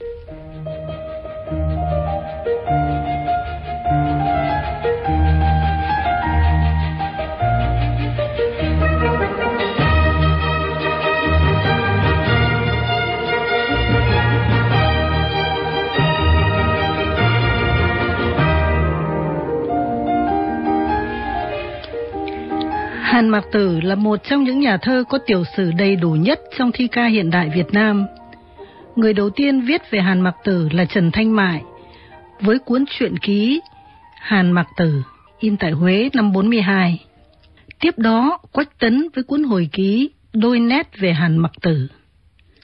Hàn Mạc Tử là một trong những nhà thơ có tiểu sử đầy đủ nhất trong thi ca hiện đại Việt Nam. Người đầu tiên viết về Hàn Mặc Tử là Trần Thanh Mại, với cuốn truyện ký Hàn Mặc Tử, in tại Huế năm 42. Tiếp đó, Quách Tấn với cuốn hồi ký Đôi nét về Hàn Mặc Tử,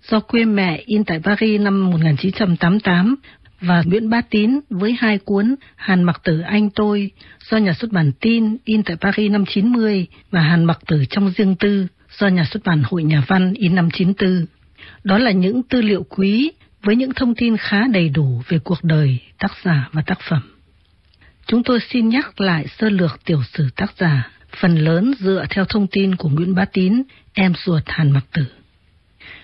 do quê mẹ in tại Paris năm 1988 và Nguyễn Bá Tín với hai cuốn Hàn Mặc Tử Anh Tôi do nhà xuất bản Tin in tại Paris năm 90 và Hàn Mặc Tử trong riêng tư do nhà xuất bản Hội Nhà Văn in năm 94. Đó là những tư liệu quý với những thông tin khá đầy đủ về cuộc đời, tác giả và tác phẩm. Chúng tôi xin nhắc lại sơ lược tiểu sử tác giả, phần lớn dựa theo thông tin của Nguyễn Bá Tín, em ruột Hàn Mặc Tử.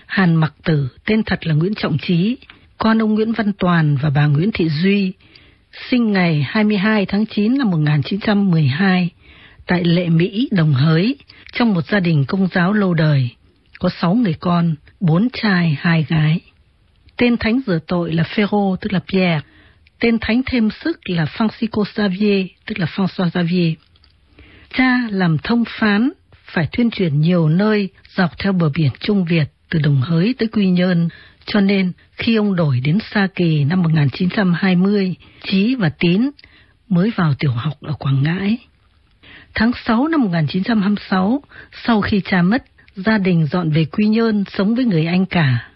Hàn Mặc Tử tên thật là Nguyễn Trọng Trí, con ông Nguyễn Văn Toàn và bà Nguyễn Thị Duy, sinh ngày 22 tháng 9 năm 1912 tại Lệ Mỹ, Đồng Hới, trong một gia đình công giáo lâu đời, có sáu người con, bốn trai, hai gái. Tên thánh rửa tội là Phêrô, tức là Pierre. Tên thánh thêm sức là Francisco Xavier, tức là François Xavier. Cha làm thông phán, phải tuyên truyền nhiều nơi dọc theo bờ biển Trung Việt từ Đồng Hới tới Quy Nhơn, cho nên khi ông đổi đến Sa Kỳ năm 1920, Chí và Tín mới vào tiểu học ở Quảng Ngãi. Tháng 6 năm 1926, sau khi cha mất, gia đình dọn về Quy Nhơn sống với người anh cả.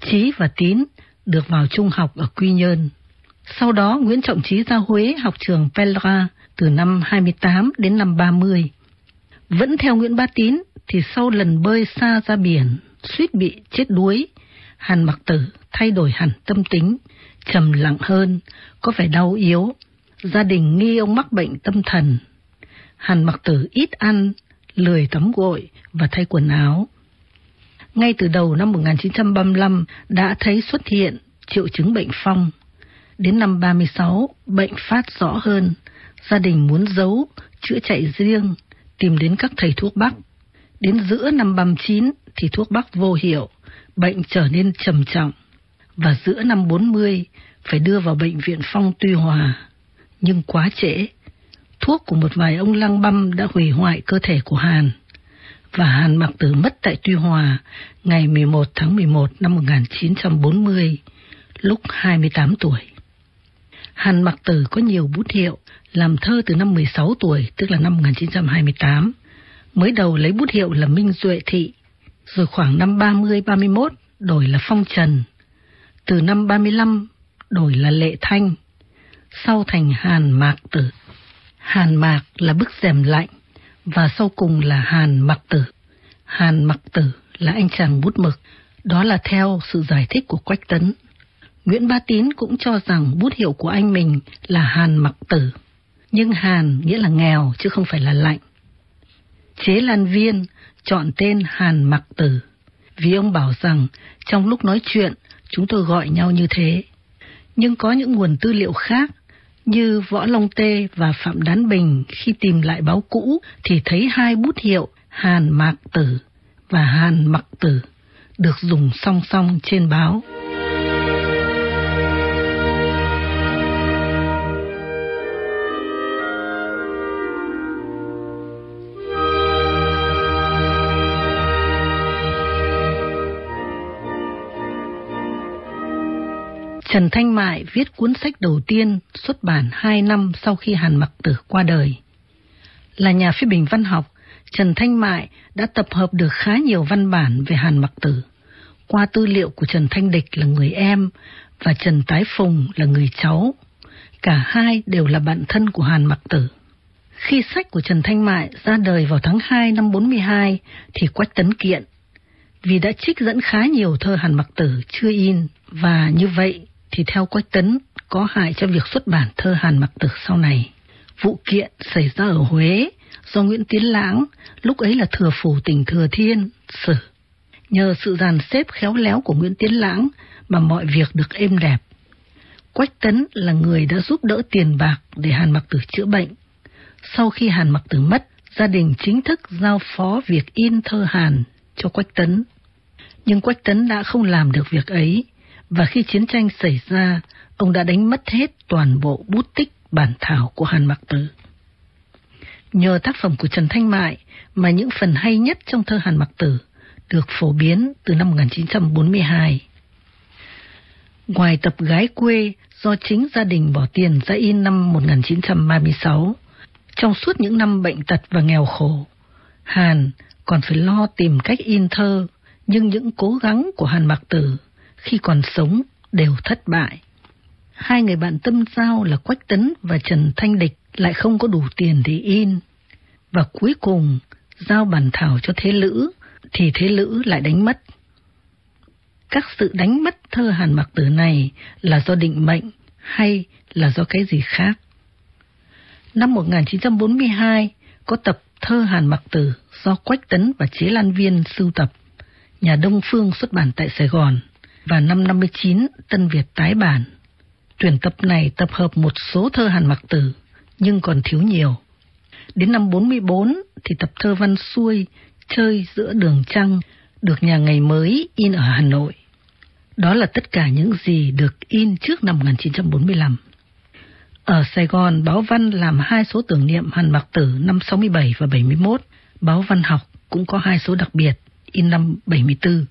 Chí và Tín được vào trung học ở Quy Nhơn. Sau đó Nguyễn Trọng Chí ra Huế học trường Pelra từ năm 28 đến năm 30. Vẫn theo Nguyễn Bá Tín thì sau lần bơi xa ra biển, suýt bị chết đuối, Hàn Mặc Tử thay đổi hẳn tâm tính, trầm lặng hơn, có vẻ đau yếu. Gia đình nghi ông mắc bệnh tâm thần. Hàn Mặc Tử ít ăn, lười tắm gội và thay quần áo. Ngay từ đầu năm 1935 đã thấy xuất hiện triệu chứng bệnh phong. Đến năm 36, bệnh phát rõ hơn. Gia đình muốn giấu, chữa chạy riêng, tìm đến các thầy thuốc Bắc. Đến giữa năm 39 thì thuốc Bắc vô hiệu, bệnh trở nên trầm trọng và giữa năm 40 phải đưa vào bệnh viện Phong Tuy Hòa. Nhưng quá trễ, thuốc của một vài ông lăng băm đã hủy hoại cơ thể của Hàn. Và Hàn Mặc Tử mất tại Tuy Hòa ngày 11 tháng 11 năm 1940, lúc 28 tuổi. Hàn Mặc Tử có nhiều bút hiệu, làm thơ từ năm 16 tuổi, tức là năm 1928. Mới đầu lấy bút hiệu là Minh Duệ Thị, rồi khoảng năm 30-31 đổi là Phong Trần, từ năm 35 đổi là Lệ Thanh, sau thành Hàn Mạc Tử. Hàn Mạc là bức rèm lạnh và sau cùng là Hàn Mặc Tử. Hàn Mặc Tử là anh chàng bút mực, đó là theo sự giải thích của Quách Tấn. Nguyễn Ba Tín cũng cho rằng bút hiệu của anh mình là Hàn Mặc Tử, nhưng Hàn nghĩa là nghèo chứ không phải là lạnh. Chế Lan Viên chọn tên Hàn Mặc Tử, vì ông bảo rằng trong lúc nói chuyện chúng tôi gọi nhau như thế. Nhưng có những nguồn tư liệu khác như Võ Long Tê và Phạm Đán Bình khi tìm lại báo cũ thì thấy hai bút hiệu Hàn Mạc Tử và Hàn Mặc Tử được dùng song song trên báo. Trần Thanh Mại viết cuốn sách đầu tiên xuất bản hai năm sau khi Hàn Mặc Tử qua đời. Là nhà phê bình văn học, Trần Thanh Mại đã tập hợp được khá nhiều văn bản về Hàn Mặc Tử. Qua tư liệu của Trần Thanh Địch là người em và Trần Tái Phùng là người cháu. Cả hai đều là bạn thân của Hàn Mặc Tử. Khi sách của Trần Thanh Mại ra đời vào tháng 2 năm 42 thì Quách Tấn Kiện vì đã trích dẫn khá nhiều thơ Hàn Mặc Tử chưa in và như vậy thì theo Quách Tấn có hại cho việc xuất bản thơ Hàn Mặc Tử sau này. Vụ kiện xảy ra ở Huế do Nguyễn Tiến Lãng, lúc ấy là thừa phủ tỉnh Thừa Thiên, xử. Nhờ sự dàn xếp khéo léo của Nguyễn Tiến Lãng mà mọi việc được êm đẹp. Quách Tấn là người đã giúp đỡ tiền bạc để Hàn Mặc Tử chữa bệnh. Sau khi Hàn Mặc Tử mất, gia đình chính thức giao phó việc in thơ Hàn cho Quách Tấn. Nhưng Quách Tấn đã không làm được việc ấy, và khi chiến tranh xảy ra, ông đã đánh mất hết toàn bộ bút tích bản thảo của Hàn Mặc Tử. Nhờ tác phẩm của Trần Thanh Mại mà những phần hay nhất trong thơ Hàn Mặc Tử được phổ biến từ năm 1942. Ngoài tập Gái quê do chính gia đình bỏ tiền ra in năm 1936, trong suốt những năm bệnh tật và nghèo khổ, Hàn còn phải lo tìm cách in thơ, nhưng những cố gắng của Hàn Mặc Tử khi còn sống đều thất bại. Hai người bạn tâm giao là Quách Tấn và Trần Thanh Địch lại không có đủ tiền để in. Và cuối cùng, giao bản thảo cho Thế Lữ, thì Thế Lữ lại đánh mất. Các sự đánh mất thơ Hàn Mặc Tử này là do định mệnh hay là do cái gì khác? Năm 1942, có tập thơ Hàn Mặc Tử do Quách Tấn và Chế Lan Viên sưu tập, nhà Đông Phương xuất bản tại Sài Gòn, và năm 59 Tân Việt tái bản. Tuyển tập này tập hợp một số thơ Hàn Mặc Tử, nhưng còn thiếu nhiều. Đến năm 44 thì tập thơ Văn Xuôi, Chơi giữa đường trăng, được nhà ngày mới in ở Hà Nội. Đó là tất cả những gì được in trước năm 1945. Ở Sài Gòn, báo Văn làm hai số tưởng niệm Hàn Mặc Tử năm 67 và 71. Báo Văn học cũng có hai số đặc biệt, in năm 74.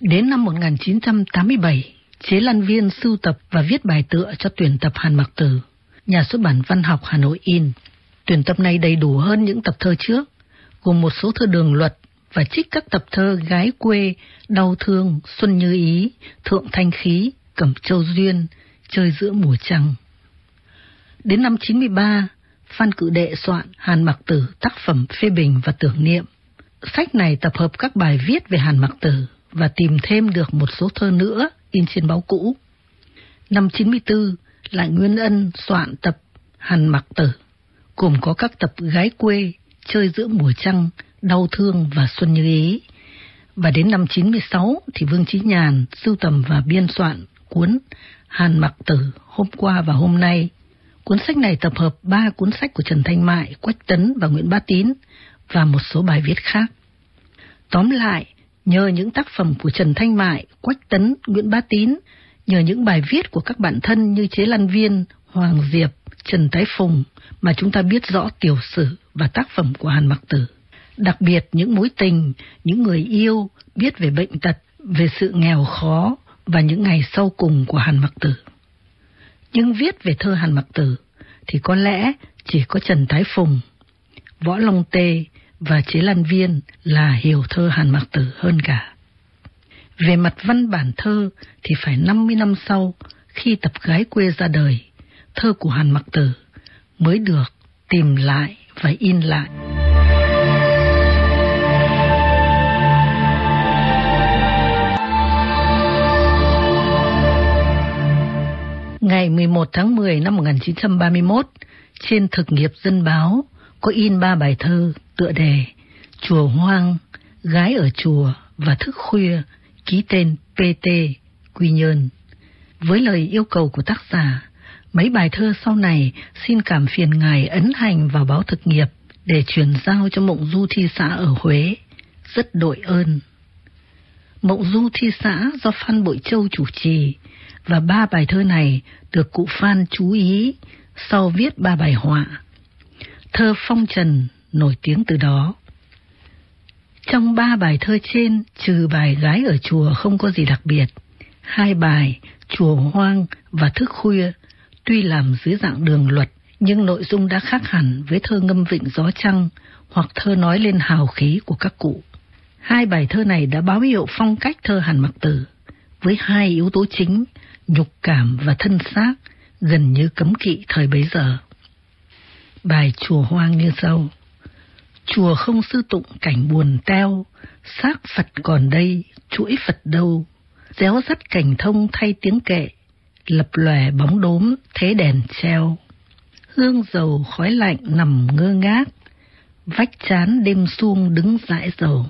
Đến năm 1987, Chế Lan Viên sưu tập và viết bài tựa cho tuyển tập Hàn Mặc Tử, nhà xuất bản văn học Hà Nội in. Tuyển tập này đầy đủ hơn những tập thơ trước, gồm một số thơ đường luật và trích các tập thơ Gái quê, Đau thương, Xuân như ý, Thượng thanh khí, Cẩm châu duyên, Chơi giữa mùa trăng. Đến năm 93, Phan Cự Đệ soạn Hàn Mặc Tử tác phẩm phê bình và tưởng niệm. Sách này tập hợp các bài viết về Hàn Mặc Tử và tìm thêm được một số thơ nữa in trên báo cũ. Năm 94, lại Nguyên Ân soạn tập Hàn Mặc Tử, gồm có các tập Gái quê, Chơi giữa mùa trăng, Đau thương và Xuân như ý. Và đến năm 96 thì Vương Chí Nhàn sưu tầm và biên soạn cuốn Hàn Mặc Tử hôm qua và hôm nay. Cuốn sách này tập hợp ba cuốn sách của Trần Thanh Mại, Quách Tấn và Nguyễn Bá Tín và một số bài viết khác. Tóm lại, Nhờ những tác phẩm của Trần Thanh Mại, Quách Tấn, Nguyễn Bá Tín, nhờ những bài viết của các bạn thân như Chế Lan Viên, Hoàng Diệp, Trần Thái Phùng mà chúng ta biết rõ tiểu sử và tác phẩm của Hàn Mặc Tử. Đặc biệt những mối tình, những người yêu, biết về bệnh tật, về sự nghèo khó và những ngày sau cùng của Hàn Mặc Tử. Nhưng viết về thơ Hàn Mặc Tử thì có lẽ chỉ có Trần Thái Phùng, Võ Long Tê và Chế Lan Viên là hiểu thơ Hàn Mặc Tử hơn cả. Về mặt văn bản thơ thì phải 50 năm sau khi tập gái quê ra đời, thơ của Hàn Mặc Tử mới được tìm lại và in lại. Ngày 11 tháng 10 năm 1931, trên thực nghiệp dân báo có in ba bài thơ tựa đề Chùa Hoang, Gái ở Chùa và Thức Khuya, ký tên PT, Quy Nhơn. Với lời yêu cầu của tác giả, mấy bài thơ sau này xin cảm phiền ngài ấn hành vào báo thực nghiệp để truyền giao cho Mộng Du Thi xã ở Huế. Rất đội ơn. Mộng Du Thi xã do Phan Bội Châu chủ trì và ba bài thơ này được cụ Phan chú ý sau viết ba bài họa. Thơ Phong Trần nổi tiếng từ đó. Trong ba bài thơ trên, trừ bài Gái ở chùa không có gì đặc biệt. Hai bài Chùa Hoang và Thức Khuya tuy làm dưới dạng đường luật, nhưng nội dung đã khác hẳn với thơ ngâm vịnh gió trăng hoặc thơ nói lên hào khí của các cụ. Hai bài thơ này đã báo hiệu phong cách thơ Hàn Mặc Tử, với hai yếu tố chính, nhục cảm và thân xác, gần như cấm kỵ thời bấy giờ. Bài Chùa Hoang như sau. Chùa không sư tụng cảnh buồn teo, xác Phật còn đây, chuỗi Phật đâu. Réo rắt cảnh thông thay tiếng kệ, lập lòe bóng đốm thế đèn treo. Hương dầu khói lạnh nằm ngơ ngác, vách chán đêm xuông đứng dãi dầu.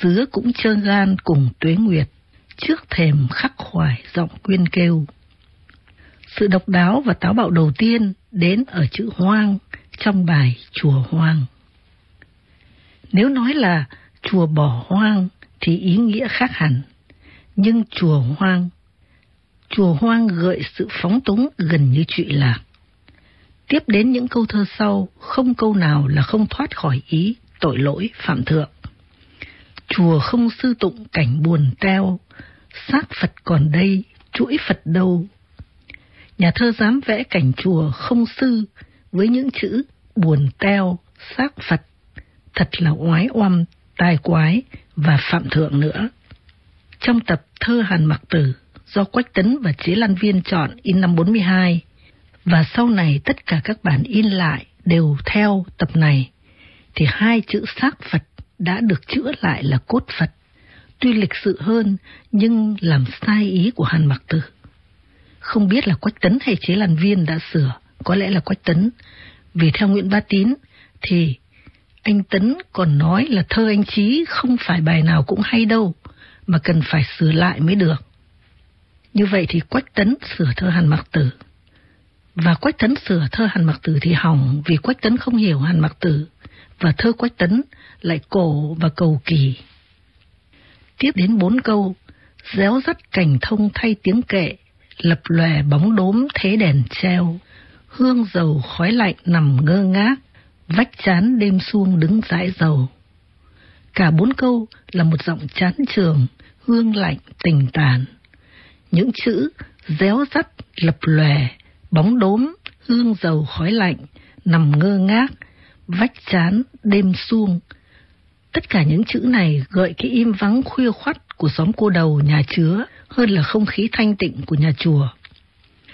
Dứa cũng trơ gan cùng tuế nguyệt, trước thềm khắc khoải giọng quyên kêu. Sự độc đáo và táo bạo đầu tiên đến ở chữ hoang trong bài Chùa Hoang. Nếu nói là chùa bỏ hoang thì ý nghĩa khác hẳn, nhưng chùa hoang, chùa hoang gợi sự phóng túng gần như trụy lạc. Tiếp đến những câu thơ sau, không câu nào là không thoát khỏi ý tội lỗi phạm thượng. Chùa không sư tụng cảnh buồn teo, xác Phật còn đây, chuỗi Phật đâu. Nhà thơ dám vẽ cảnh chùa không sư với những chữ buồn teo, xác Phật, thật là oái oăm, tai quái và phạm thượng nữa. Trong tập Thơ Hàn Mặc Tử do Quách Tấn và Chế Lan Viên chọn in năm 42, và sau này tất cả các bản in lại đều theo tập này, thì hai chữ xác Phật đã được chữa lại là cốt Phật. Tuy lịch sự hơn, nhưng làm sai ý của Hàn Mặc Tử. Không biết là Quách Tấn hay Chế Lan Viên đã sửa, có lẽ là Quách Tấn. Vì theo Nguyễn Bá Tín, thì anh Tấn còn nói là thơ anh Chí không phải bài nào cũng hay đâu, mà cần phải sửa lại mới được. Như vậy thì Quách Tấn sửa thơ Hàn Mặc Tử. Và Quách Tấn sửa thơ Hàn Mặc Tử thì hỏng vì Quách Tấn không hiểu Hàn Mặc Tử và thơ Quách Tấn lại cổ và cầu kỳ. Tiếp đến bốn câu, réo rắt cảnh thông thay tiếng kệ, lập lòe bóng đốm thế đèn treo, hương dầu khói lạnh nằm ngơ ngác, vách chán đêm xuông đứng dãi dầu. Cả bốn câu là một giọng chán trường, hương lạnh tình tàn. Những chữ réo rắt lập lòe, bóng đốm, hương dầu khói lạnh, nằm ngơ ngác, vách chán, đêm xuông. Tất cả những chữ này gợi cái im vắng khuya khoắt của xóm cô đầu nhà chứa hơn là không khí thanh tịnh của nhà chùa.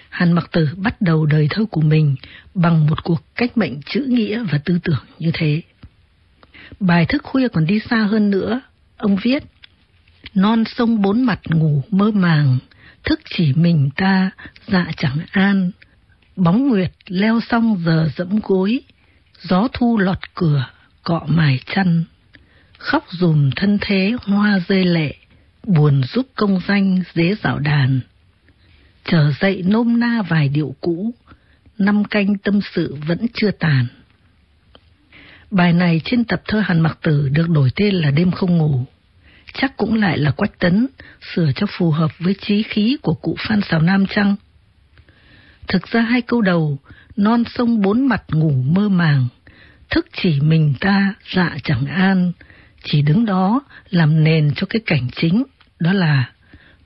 Hàn Mặc Tử bắt đầu đời thơ của mình bằng một cuộc cách mệnh chữ nghĩa và tư tưởng như thế. Bài thức khuya còn đi xa hơn nữa, ông viết Non sông bốn mặt ngủ mơ màng, thức chỉ mình ta, dạ chẳng an. Bóng nguyệt leo xong giờ dẫm gối, gió thu lọt cửa, cọ mài chăn. Khóc dùm thân thế hoa rơi lệ, buồn giúp công danh dế dạo đàn. Trở dậy nôm na vài điệu cũ, năm canh tâm sự vẫn chưa tàn. Bài này trên tập thơ Hàn Mặc Tử được đổi tên là Đêm Không Ngủ. Chắc cũng lại là Quách Tấn, sửa cho phù hợp với trí khí của cụ Phan Xào Nam chăng? Thực ra hai câu đầu, non sông bốn mặt ngủ mơ màng, thức chỉ mình ta dạ chẳng an, chỉ đứng đó làm nền cho cái cảnh chính, đó là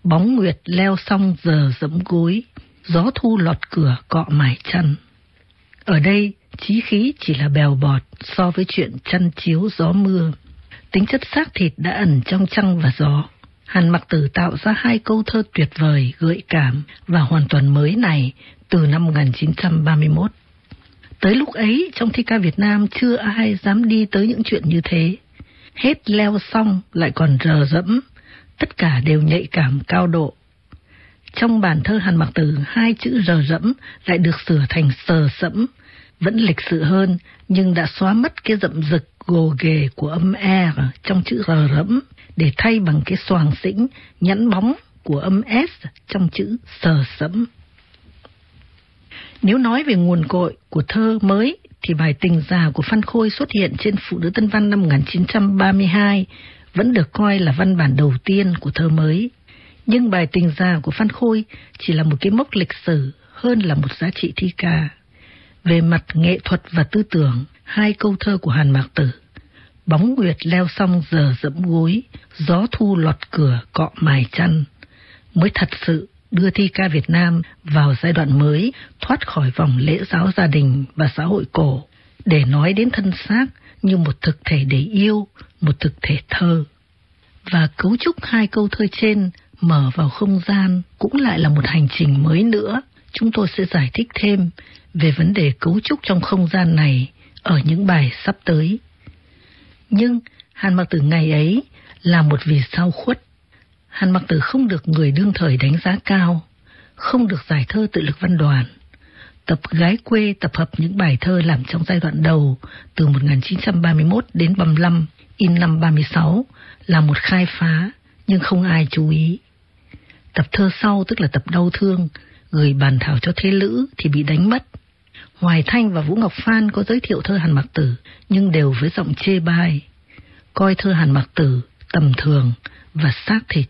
bóng nguyệt leo xong giờ dẫm gối, gió thu lọt cửa cọ mải chân Ở đây, trí khí chỉ là bèo bọt so với chuyện chăn chiếu gió mưa. Tính chất xác thịt đã ẩn trong trăng và gió. Hàn Mặc Tử tạo ra hai câu thơ tuyệt vời, gợi cảm và hoàn toàn mới này từ năm 1931. Tới lúc ấy, trong thi ca Việt Nam chưa ai dám đi tới những chuyện như thế. Hết leo xong lại còn rờ rẫm, tất cả đều nhạy cảm cao độ. Trong bản thơ Hàn Mặc Tử, hai chữ rờ rẫm lại được sửa thành sờ sẫm, vẫn lịch sự hơn nhưng đã xóa mất cái rậm rực gồ ghề của âm e trong chữ rờ rẫm để thay bằng cái xoàng xĩnh nhẵn bóng của âm s trong chữ sờ sẫm. Nếu nói về nguồn cội của thơ mới thì bài tình già của Phan Khôi xuất hiện trên Phụ nữ Tân Văn năm 1932 vẫn được coi là văn bản đầu tiên của thơ mới. Nhưng bài tình già của Phan Khôi chỉ là một cái mốc lịch sử hơn là một giá trị thi ca. Về mặt nghệ thuật và tư tưởng, hai câu thơ của Hàn Mạc Tử Bóng nguyệt leo xong giờ dẫm gối, gió thu lọt cửa cọ mài chăn, mới thật sự đưa thi ca Việt Nam vào giai đoạn mới, thoát khỏi vòng lễ giáo gia đình và xã hội cổ, để nói đến thân xác như một thực thể để yêu, một thực thể thơ. Và cấu trúc hai câu thơ trên mở vào không gian cũng lại là một hành trình mới nữa. Chúng tôi sẽ giải thích thêm về vấn đề cấu trúc trong không gian này ở những bài sắp tới. Nhưng Hàn Mặc Tử ngày ấy là một vì sao khuất Hàn Mặc Tử không được người đương thời đánh giá cao, không được giải thơ tự lực văn đoàn. Tập Gái quê tập hợp những bài thơ làm trong giai đoạn đầu từ 1931 đến 35, in năm 36 là một khai phá nhưng không ai chú ý. Tập thơ sau tức là tập đau thương, gửi bàn thảo cho thế lữ thì bị đánh mất. Hoài Thanh và Vũ Ngọc Phan có giới thiệu thơ Hàn Mặc Tử nhưng đều với giọng chê bai, coi thơ Hàn Mặc Tử tầm thường và xác thịt.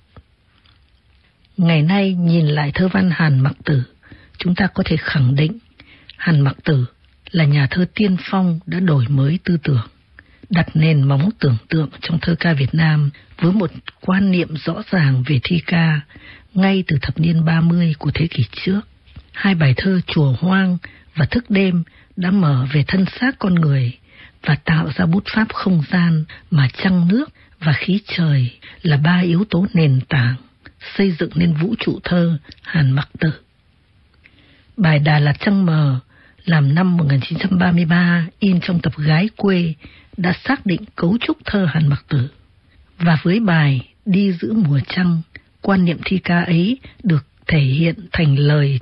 Ngày nay nhìn lại thơ văn Hàn Mặc Tử, chúng ta có thể khẳng định Hàn Mặc Tử là nhà thơ tiên phong đã đổi mới tư tưởng, đặt nền móng tưởng tượng trong thơ ca Việt Nam với một quan niệm rõ ràng về thi ca ngay từ thập niên 30 của thế kỷ trước. Hai bài thơ Chùa Hoang và Thức Đêm đã mở về thân xác con người và tạo ra bút pháp không gian mà trăng nước và khí trời là ba yếu tố nền tảng xây dựng nên vũ trụ thơ Hàn Mặc Tử. Bài Đà Lạt Trăng Mờ làm năm 1933 in trong tập Gái Quê đã xác định cấu trúc thơ Hàn Mặc Tử. Và với bài Đi giữa mùa trăng, quan niệm thi ca ấy được thể hiện thành lời